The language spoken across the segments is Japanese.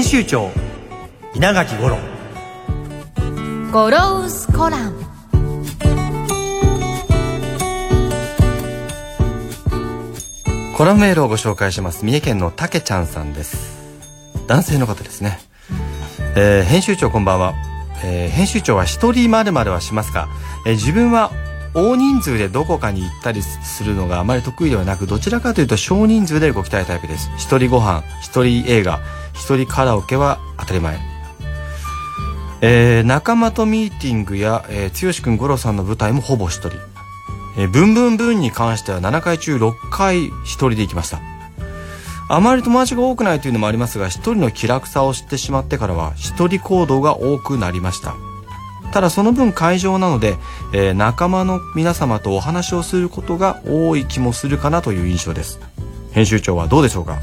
編集長稲垣五郎。ゴロウスコラム。コラムメールをご紹介します。三重県のたけちゃんさんです。男性の方ですね、えー、編集長こんばんは、えー、編集長は一人まるまるはしますか、えー、自分は大人数でどこかに行ったりするのがあまり得意ではなくどちらかというと少人数で動きたいタイプです。一人ご飯一人映画一人カラオケは当たり前。えー、仲間とミーティングや、えー、剛君五郎さんの舞台もほぼ一人、えー、ブンブンブンに関しては7回中6回一人で行きました。あまり友達が多くないというのもありますが一人の気楽さを知ってしまってからは一人行動が多くなりました。ただその分会場なので、えー、仲間の皆様とお話をすることが多い気もするかなという印象です。編集長はどうでしょうか？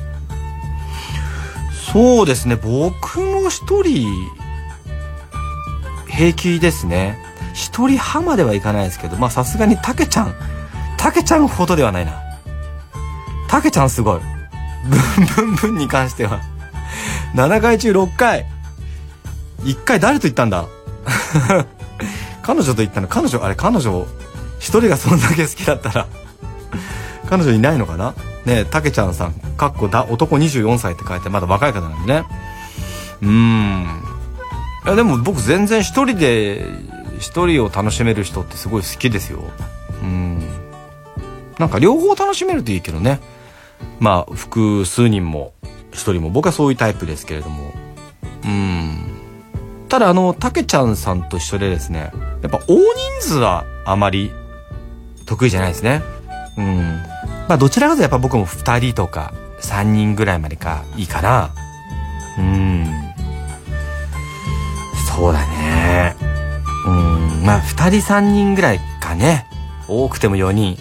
そうですね。僕も一人平気ですね。一人派まではいかないですけどまあさすがにたけちゃんたけちゃんほどではないな。たけちゃんすごい。ブンブンブンに関しては。7回中6回。1回誰と言ったんだ？彼女と言ったの？彼女あれ彼女一人がそんだけ好きだったら。彼女いないのかな？ねたけちゃんさんかっこだ男24歳って書いてまだ若い方なんでね。うん。いやでも僕全然一人で一人を楽しめる人ってすごい好きですよ。うん。なんか両方楽しめるといいけどね。まあ複数人も一人も。僕はそういうタイプですけれども。うん。ただあのたけちゃんさんと一緒でですねやっぱ大人数はあまり得意じゃないですね。うん。まあどちらかとやっぱ僕も2人とか3人ぐらいまでかいいかな。うん。そうだね。うん。まあ2人3人ぐらいかね。多くても4人。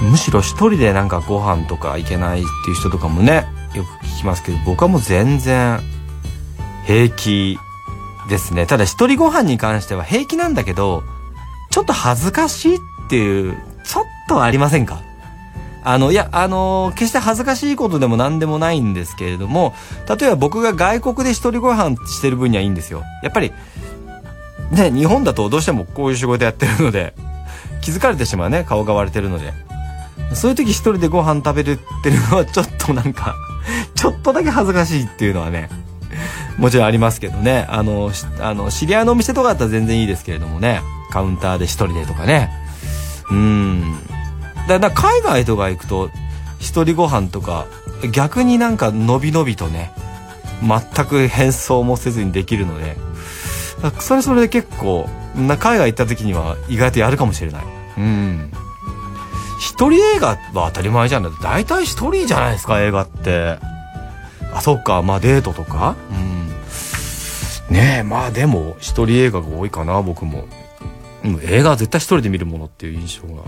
うん。むしろ1人でなんかご飯とか行けないっていう人とかもねよく聞きますけど僕はもう全然平気ですね。ただ一人ご飯に関しては平気なんだけどちょっと恥ずかしいっていうちょっとありませんか？あの、いや、あのー、決して恥ずかしいことでも何でもないんですけれども、例えば僕が外国で一人ご飯してる分にはいいんですよ。やっぱり、ね、日本だとどうしてもこういう仕事やってるので、気づかれてしまうね、顔が割れてるので。そういう時一人でご飯食べるっていうのはちょっとなんかちょっとだけ恥ずかしいっていうのはね、もちろんありますけどね。あの、あの、知り合いのお店とかだったら全然いいですけれどもね。カウンターで一人でとかね。うん。だから海外とか行くと一人ご飯とか逆になんか伸び伸びとね全く変装もせずにできるのでそれそれで結構な海外行った時には意外とやるかもしれない。うん。一人映画は当たり前じゃん。大体一人じゃないですか映画って。あそっかまあデートとか。うん。ねえまあでも一人映画が多いかな僕も、う、映画は絶対一人で見るものっていう印象が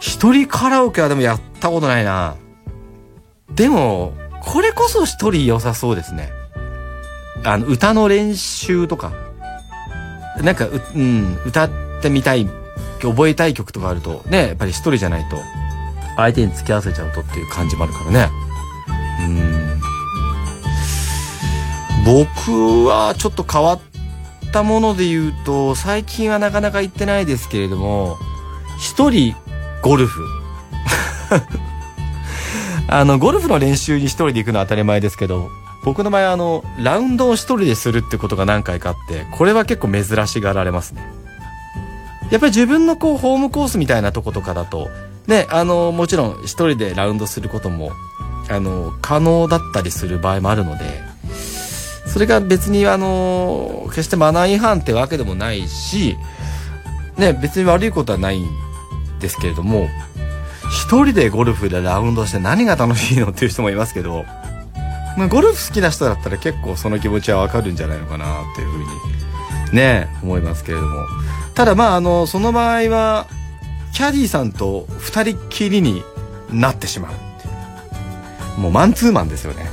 一人カラオケはでもやったことないな。でも、これこそ一人良さそうですね。あの、歌の練習とか。なんか、うん、歌ってみたい、覚えたい曲とかあると、ね、やっぱり一人じゃないと、相手に付き合わせちゃうとっていう感じもあるからね。うん。僕はちょっと変わったったもので言うと、最近はなかなか行ってないですけれども、一人ゴルフ。あのゴルフの練習に一人で行くのは当たり前ですけど僕の場合あのラウンドを一人でするってことが何回かあってこれは結構珍しがられますね。やっぱり自分のこうホームコースみたいなとことかだとねあのもちろん一人でラウンドすることもあの可能だったりする場合もあるのでそれが別にあの決してマナー違反ってわけでもないしね、別に悪いことはないんですけれども、一人でゴルフでラウンドして何が楽しいのっていう人もいますけど、まあ、ゴルフ好きな人だったら結構その気持ちはわかるんじゃないのかなっていうふうに、ね、思いますけれども。ただまあ、あの、その場合は、キャディーさんと二人っきりになってしまうっていう。もうマンツーマンですよね。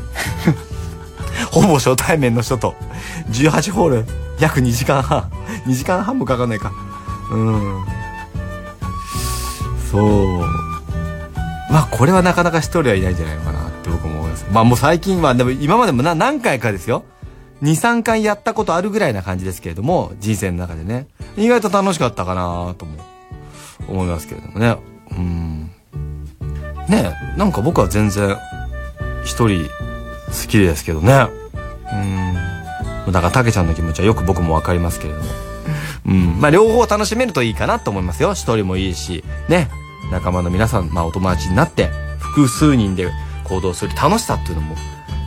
ほぼ初対面の人と、18ホール、約2時間半。2時間半もかかんないか。うん。そう。まあ、これはなかなか一人はいないんじゃないのかなって僕も思います。まあもう最近は、でも今までもな何回かですよ。2、3回やったことあるぐらいな感じですけれども、人生の中でね。意外と楽しかったかなとも思いますけれどもね。うん。ねなんか僕は全然一人好きですけどね。うん。だからたけちゃんの気持ちはよく僕もわかりますけれども。うん。まあ両方楽しめるといいかなと思いますよ。一人もいいし。ね。仲間の皆さん、まあお友達になって、複数人で行動する楽しさっていうのも、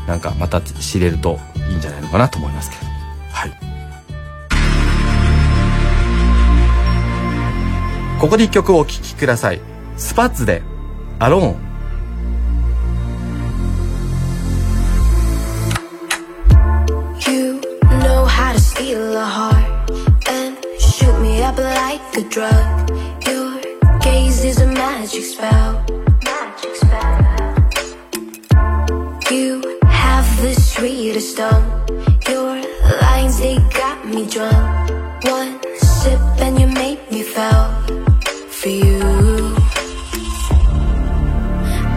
なんかまた知れるといいんじゃないのかなと思いますけど。はい。ここで一曲をお聴きください。スパッツで、アローン。Steal a heart and shoot me up like a drug. Your gaze is a magic spell. Magic spell. You have the sweetest tongue. Your lines they got me drunk. One sip and you make me fall for you.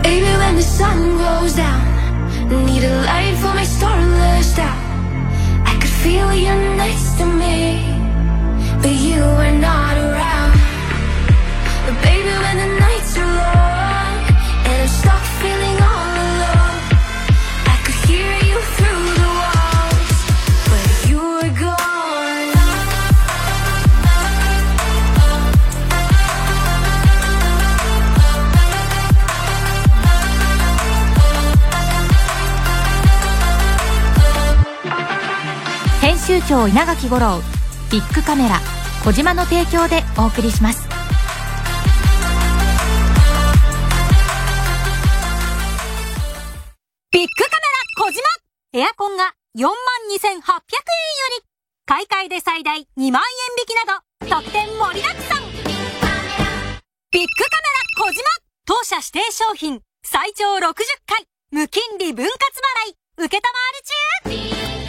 Baby, when the sun goes down, need a light for my starless out feel you're next to me, but you are not 長稲垣吾郎ビッグカメラ小島の提供でお送りします。ビッグカメラ小島。エアコンが4万2800円より。買い替えで最大2万円引きなど。特典盛りだくさん。ビッグカメラ小島。当社指定商品。最長60回。無金利分割払い。受けたまわり中。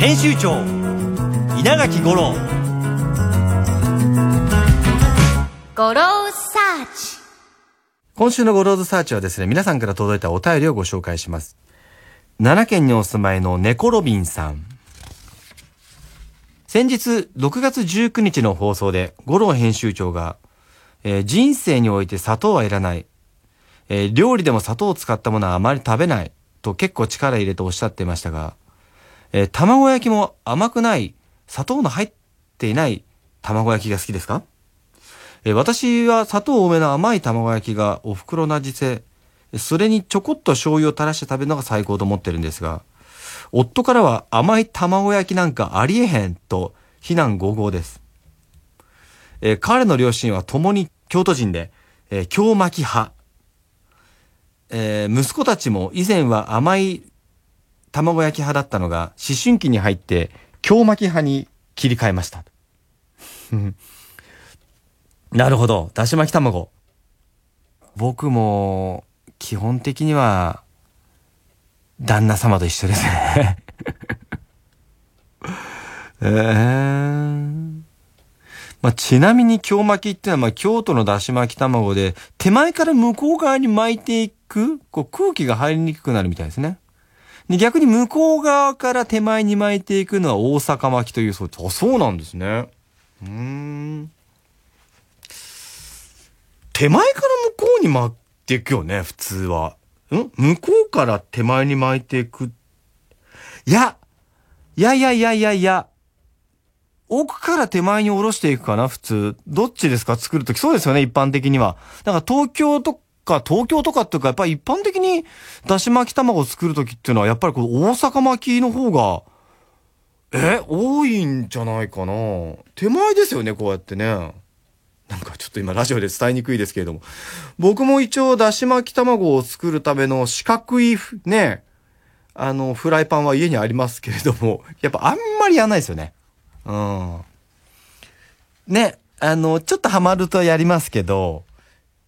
編集長稲垣吾郎。ゴローサーチ今週のゴローズサーチはですね皆さんから届いたお便りをご紹介します。奈良県にお住まいのネコロビンさん。先日6月19日の放送で五郎編集長が、えー、人生において砂糖はいらないえー、料理でも砂糖を使ったものはあまり食べないと結構力入れておっしゃってましたが、えー、卵焼きも甘くない砂糖の入っていない卵焼きが好きですか、えー、私は砂糖多めの甘い卵焼きがお袋の味せ、それにちょこっと醤油を垂らして食べるのが最高と思ってるんですが、夫からは甘い卵焼きなんかありえへんと非難合々です。えー、彼の両親は共に京都人で、えー、京巻派。えー、息子たちも以前は甘い卵焼き派だったのが、思春期に入って、京巻き派に切り替えました。なるほど。だし巻き卵。僕も、基本的には、旦那様と一緒ですね えー。まあ、ちなみに京巻きってのは、まあ、京都のだし巻き卵で、手前から向こう側に巻いていく、こう空気が入りにくくなるみたいですね。で、逆に向こう側から手前に巻いていくのは大阪巻きというそうです。あ、そうなんですね。うん。手前から向こうに巻いていくよね、普通は。ん？向こうから手前に巻いていく。いや、いやいやいやいやいや、奥から手前に下ろしていくかな、普通。どっちですか？作るとき。そうですよね、一般的には。だから東京とか東京とかっていうか、やっぱり一般的にだし巻き卵を作るときっていうのは、やっぱりこう大阪巻きの方が、え多いんじゃないかな手前ですよね、こうやってね。なんかちょっと今ラジオで伝えにくいですけれども。僕も一応だし巻き卵を作るための四角いね、あの、フライパンは家にありますけれども、やっぱあんまりやんないですよね。うん。ね、あの、ちょっとハマるとやりますけど、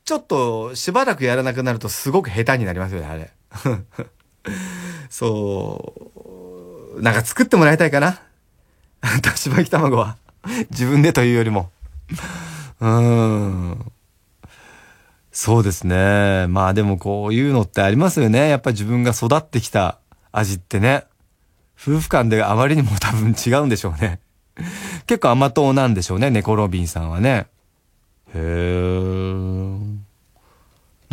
ちょっとしばらくやらなくなるとすごく下手になりますよね、あれ。そう。なんか作ってもらいたいかな？だし巻き卵は。自分でというよりも。うーん。そうですね。まあでもこういうのってありますよね。やっぱ自分が育ってきた味ってね。夫婦間であまりにも多分違うんでしょうね。結構甘党なんでしょうね、ネコロビンさんはね。へー。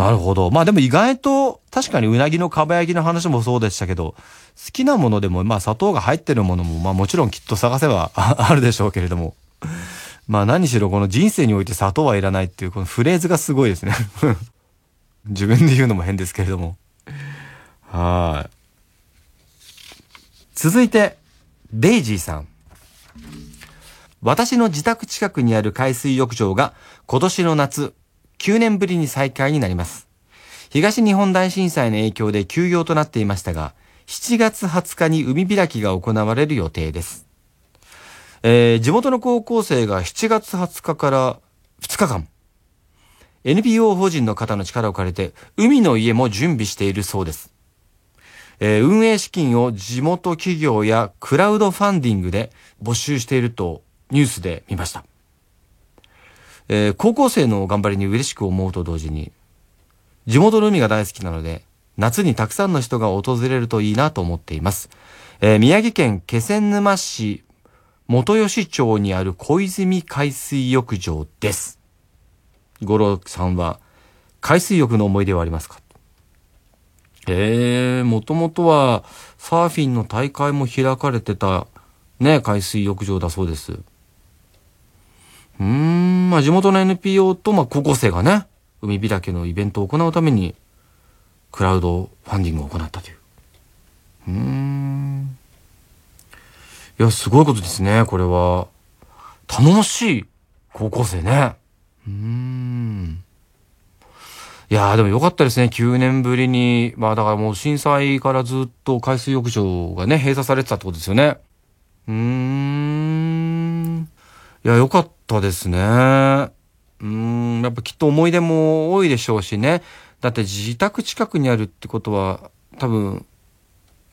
なるほど。まあでも意外と、確かにうなぎのかば焼きの話もそうでしたけど、好きなものでも、まあ砂糖が入ってるものも、まあもちろんきっと探せば あるでしょうけれども。まあ何しろこの人生において砂糖はいらないっていうこのフレーズがすごいですね 自分で言うのも変ですけれども。はい。続いて、デイジーさん。私の自宅近くにある海水浴場が今年の夏、9年ぶりに再開になります。東日本大震災の影響で休業となっていましたが、7月20日に海開きが行われる予定です。えー、地元の高校生が7月20日から2日間、NPO 法人の方の力を借りて、海の家も準備しているそうです。えー、運営資金を地元企業やクラウドファンディングで募集しているとニュースで見ました。えー、高校生の頑張りに嬉しく思うと同時に、地元の海が大好きなので、夏にたくさんの人が訪れるといいなと思っています。えー、宮城県気仙沼市元吉町にある小泉海水浴場です。五郎さんは、海水浴の思い出はありますか？ええー、もともとは、サーフィンの大会も開かれてた、ね、海水浴場だそうです。うん、まあ地元の NPO と、まあ高校生がね、海開きのイベントを行うために、クラウドファンディングを行ったという。うん。いや、すごいことですね、これは。頼もしい高校生ね。うん。いやーでもよかったですね。9年ぶりに。まあだからもう震災からずっと海水浴場がね、閉鎖されてたってことですよね。うーん。いや、よかったですね。うん。やっぱきっと思い出も多いでしょうしね。だって自宅近くにあるってことは、多分、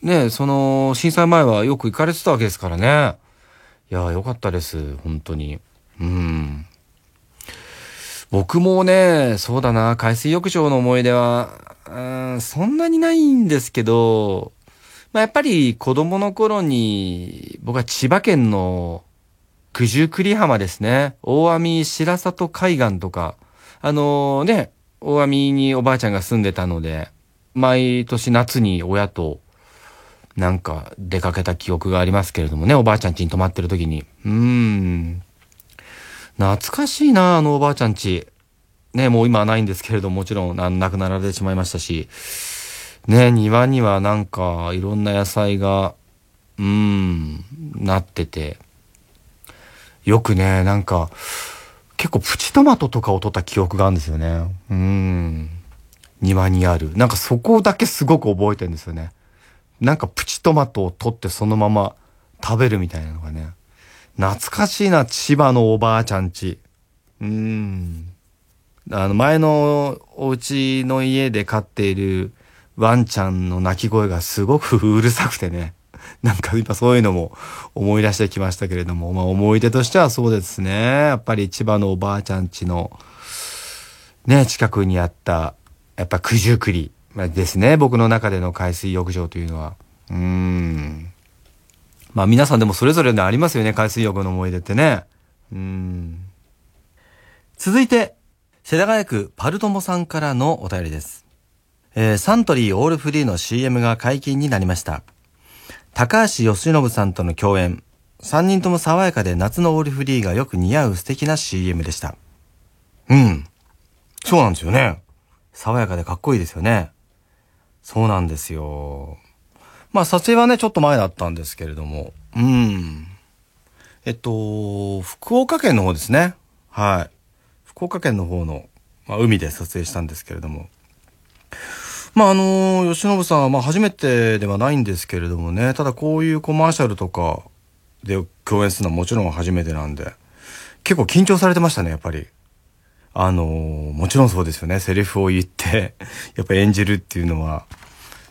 ね、その、震災前はよく行かれてたわけですからね。いや、よかったです。本当に。うん。僕もね、そうだな、海水浴場の思い出は、うん、そんなにないんですけど、まあ、やっぱり子供の頃に、僕は千葉県の九十九里浜ですね。大網白里海岸とか、あのー、ね、大網におばあちゃんが住んでたので、毎年夏に親となんか出かけた記憶がありますけれどもね、おばあちゃん家に泊まってる時に。うーん。懐かしいな、あのおばあちゃん家。ね、もう今はないんですけれども、もちろん亡くなられてしまいましたし、ね、庭にはなんかいろんな野菜が、うーん、なってて、よくね、なんか、結構プチトマトとかを取った記憶があるんですよね。うん。庭にある。なんかそこだけすごく覚えてるんですよね。なんかプチトマトを取ってそのまま食べるみたいなのがね。懐かしいな、千葉のおばあちゃんち。うん。あの、前のお家の家で飼っているワンちゃんの鳴き声がすごくうるさくてね。なんか今そういうのも思い出してきましたけれども、まあ思い出としてはそうですね。やっぱり千葉のおばあちゃんちのね、近くにあった、やっぱ九十九里。ですね。僕の中での海水浴場というのは。うん。まあ皆さんでもそれぞれでありますよね。海水浴の思い出ってね。うん。続いて、世田谷区パルトモさんからのお便りです。えー、サントリーオールフリーの CM が解禁になりました。高橋義信さんとの共演。3人とも爽やかで夏のオールフリーがよく似合う素敵な CM でした。うん。そうなんですよね。爽やかでかっこいいですよね。そうなんですよ。まあ撮影はね、ちょっと前だったんですけれども。うん。えっと、福岡県の方ですね。はい。福岡県の方の、まあ、海で撮影したんですけれども。まああの、吉信さんはまあ初めてではないんですけれどもね、ただこういうコマーシャルとかで共演するのはもちろん初めてなんで、結構緊張されてましたね、やっぱり。あのもちろんそうですよね。セリフを言って、やっぱ演じるっていうのは、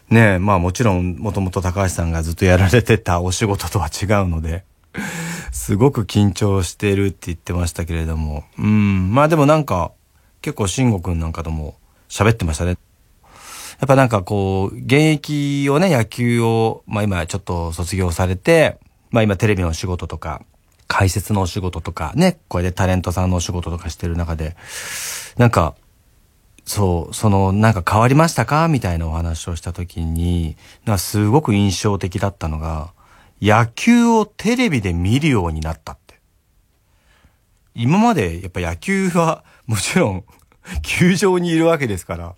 ねまあもちろんもともと高橋さんがずっとやられてたお仕事とは違うので、すごく緊張してるって言ってましたけれども、うん、まあでもなんか、結構慎吾くんなんかとも喋ってましたね。やっぱなんかこう、現役をね、野球を、まあ今ちょっと卒業されて、まあ今テレビの仕事とか、解説のお仕事とか、ね、これでタレントさんのお仕事とかしてる中で、なんか、そう、その、なんか変わりましたか？みたいなお話をした時に、なんかすごく印象的だったのが、野球をテレビで見るようになったって。今までやっぱ野球はもちろん球場にいるわけですから、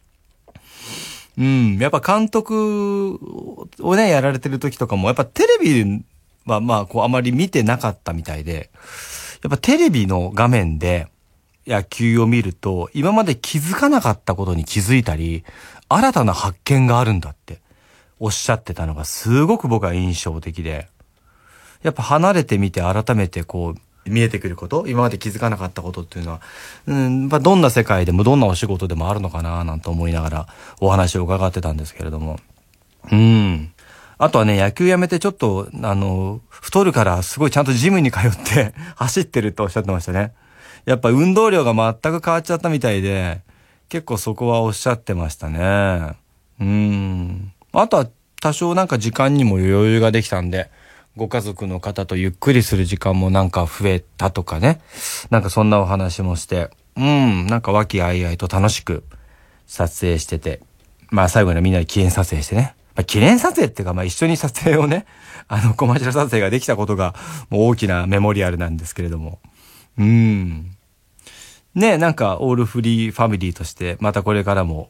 うん。やっぱ監督をね、やられてる時とかも、やっぱテレビはまあ、こうあまり見てなかったみたいで、やっぱテレビの画面で野球を見ると、今まで気づかなかったことに気づいたり、新たな発見があるんだっておっしゃってたのがすごく僕は印象的で、やっぱ離れてみて改めてこう、見えてくること、今まで気づかなかったことっていうのは、うん、ま、どんな世界でもどんなお仕事でもあるのかななんて思いながらお話を伺ってたんですけれども。うん。あとはね、野球やめてちょっと、あの、太るからすごいちゃんとジムに通って 走ってるとおっしゃってましたね。やっぱ運動量が全く変わっちゃったみたいで、結構そこはおっしゃってましたね。うん。あとは多少なんか時間にも余裕ができたんで、ご家族の方とゆっくりする時間もなんか増えたとかね。なんかそんなお話もして、うん、なんか和気あいあいと楽しく撮影してて、まあ最後にはみんなで記念撮影してね。まあ、記念撮影っていうか、まあ一緒に撮影をね、あのコマーシャル撮影ができたことがもう大きなメモリアルなんですけれども。うん。ねなんかオールフリーファミリーとしてまたこれからも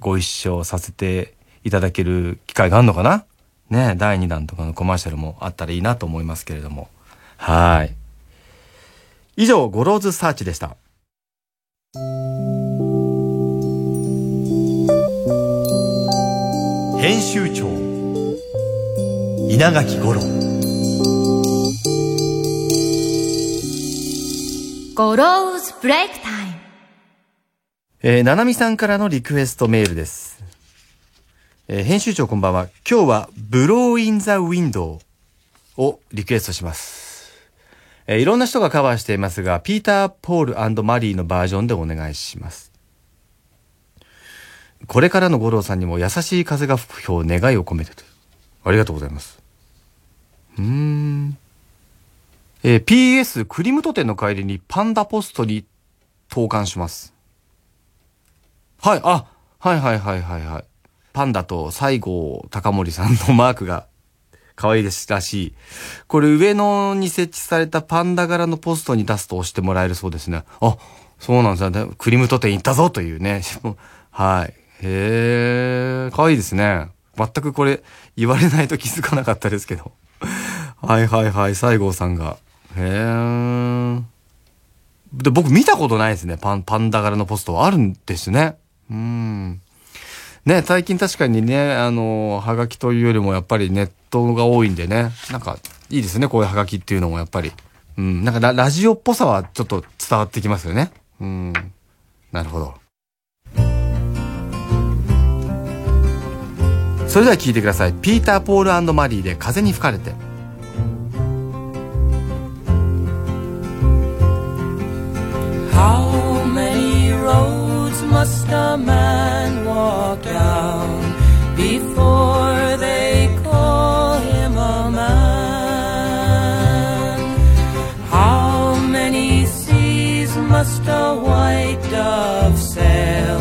ご一緒させていただける機会があるのかな？ね、第2弾とかのコマーシャルもあったらいいなと思いますけれども。はい。以上、ゴローズサーチでした。編集長稲垣五郎Goro's Break Timeえー、ななみさんからのリクエストメールです。えー、編集長こんばんは。今日は、 Blowin' in the Wind をリクエストします。えー、いろんな人がカバーしていますが、ピーター・ポールアンドマリーのバージョンでお願いします。これからの吾郎さんにも優しい風が吹く日を願いを込めてと。ありがとうございます。うーん。えー、PS クリムト店の帰りにパンダポストに投函します。はい、あ、はいはいはいはいはい。パンダと西郷隆盛さんのマークが可愛いですらしい。これ上野に設置されたパンダ柄のポストに出すと押してもらえるそうですね。あ、そうなんですね。クリムト店行ったぞというね。はい。へえ、可愛いですね。全くこれ言われないと気づかなかったですけど。はいはいはい、西郷さんが。へえ。で、僕見たことないですね。パン、パンダ柄のポストはあるんですね。うん。ね、最近確かにね、あの、はがきというよりもやっぱりネットが多いんでね、なんかいいですね、こういうはがきっていうのもやっぱり。うん、なんかラジオっぽさはちょっと伝わってきますよね。うん。なるほど。それでは聞いてください。ピーター・ポールマリーで風に吹かれて。How must a man walk down before they call him a man? How many seas must a white dove sail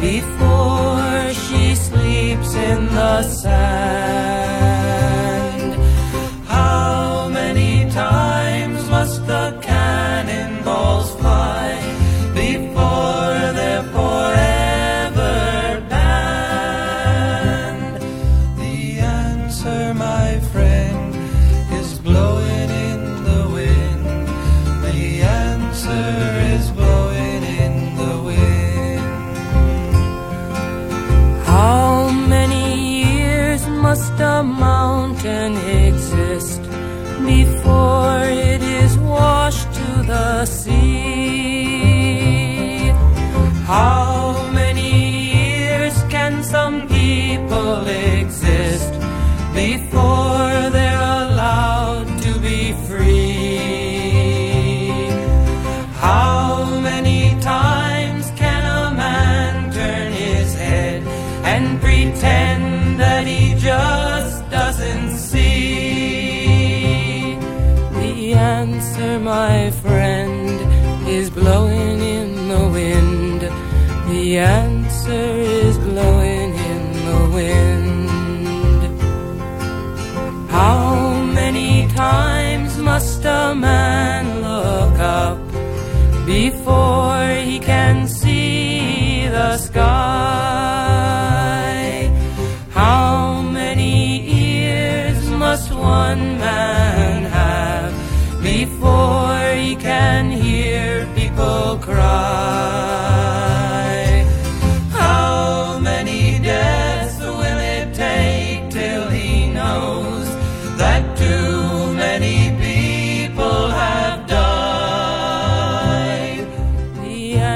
before she sleeps in the sand?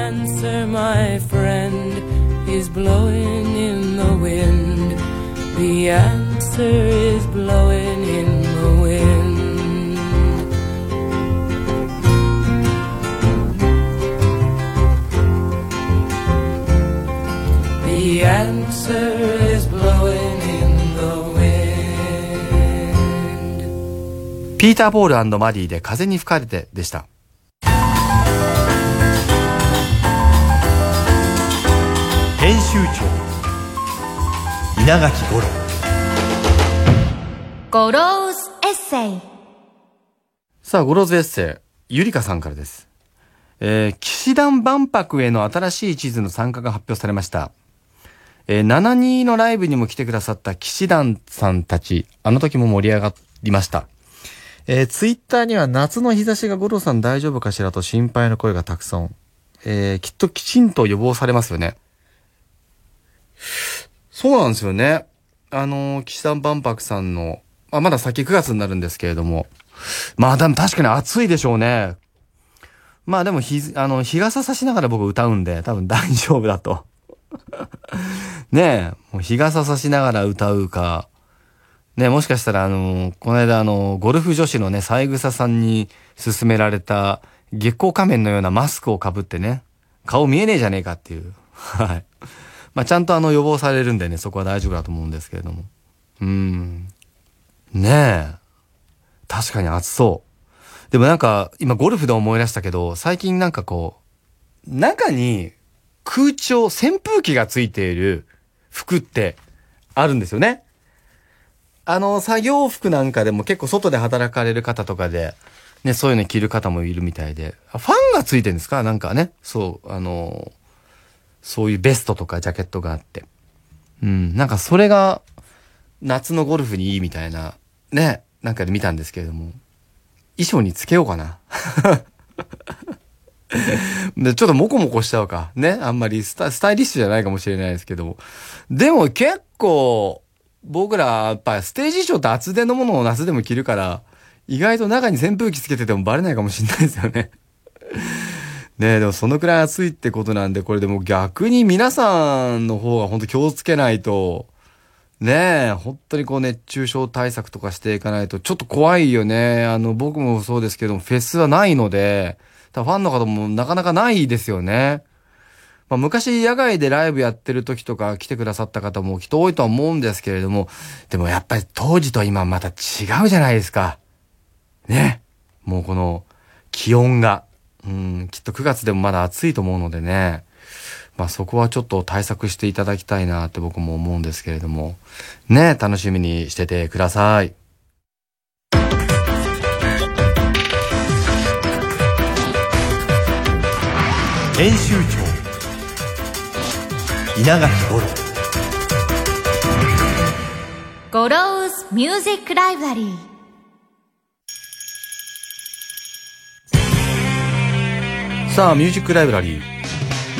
Answer, my friend, is blowing in the wind. The answer is blowing in the wind. The answer is blowing in the wind. ピーター・ポールマリーで風に吹かれてでした。集長稲垣吾郎 Goro's Essayさあ、 Goro's Essay、ゆりかさんからです。えー、氣志團万博への新しい地図の参加が発表されました。えー、72のライブにも来てくださった氣志團さんたち、あの時も盛り上がりました。えー、ツイッターには夏の日差しが吾郎さん大丈夫かしらと心配の声がたくさん。えー、きっときちんと予防されますよね。そうなんですよね。あのー、騎士団万博さんの、まあ、まだ先9月になるんですけれども、まあでも確かに暑いでしょうね。まあでも日、あの、日傘差しながら僕歌うんで、多分大丈夫だと。ねえ、もう日傘差しながら歌うか、ねえ、もしかしたらあの、この間あの、ゴルフ女子のね、三枝さんに勧められた月光仮面のようなマスクをかぶってね、顔見えねえじゃねえかっていう。はい。まあちゃんとあの予防されるんでね、そこは大丈夫だと思うんですけれども。うん。ねえ。確かに暑そう。でもなんか、今ゴルフで思い出したけど、最近なんかこう、中に空調、扇風機がついている服ってあるんですよね。あの、作業服なんかでも結構外で働かれる方とかで、ね、そういうの着る方もいるみたいで。ファンがついてるんですか？なんかね。そう、あの、そういうベストとかジャケットがあって。うん、なんかそれが夏のゴルフにいいみたいな、ね、なんかで見たんですけれども、衣装につけようかな。でちょっとモコモコしちゃうか。ね。あんまりスタスタイリッシュじゃないかもしれないですけども。でも結構、僕ら、やっぱステージ衣装って厚手のものを夏でも着るから、意外と中に扇風機つけててもバレないかもしれないですよね。ねえ、でもそのくらい暑いってことなんで、これでも逆に皆さんの方が本当気をつけないと、ねえ、本当にこう熱中症対策とかしていかないと、ちょっと怖いよね。あの、僕もそうですけども、フェスはないので、多分ファンの方もなかなかないですよね。まあ、昔野外でライブやってる時とか来てくださった方もきっと多いとは思うんですけれども、でもやっぱり当時と今また違うじゃないですか。ね。もうこの気温が。うん、きっと9月でもまだ暑いと思うのでね。まあそこはちょっと対策していただきたいなって僕も思うんですけれども。ね、楽しみにしててください。編集長稲垣吾郎 Goro's Music Libraryさあ、 Music Library。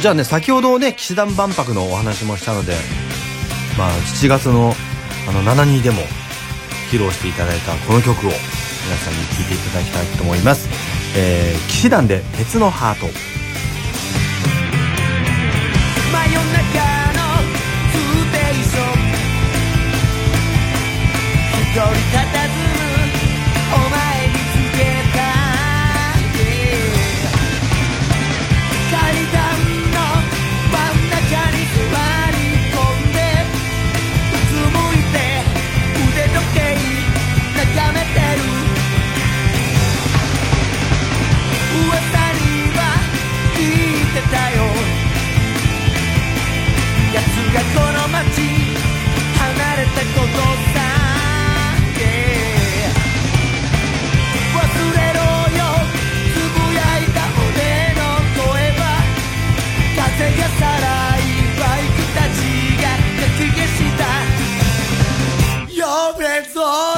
じゃあね、先ほどね、氣志團万博のお話もしたので、まあ、7月の、あの、7-2でも、披露していただいたこの曲を、皆さんに聴いていただきたいと思います。えー、騎士団で、鉄のハート。一人佇む風が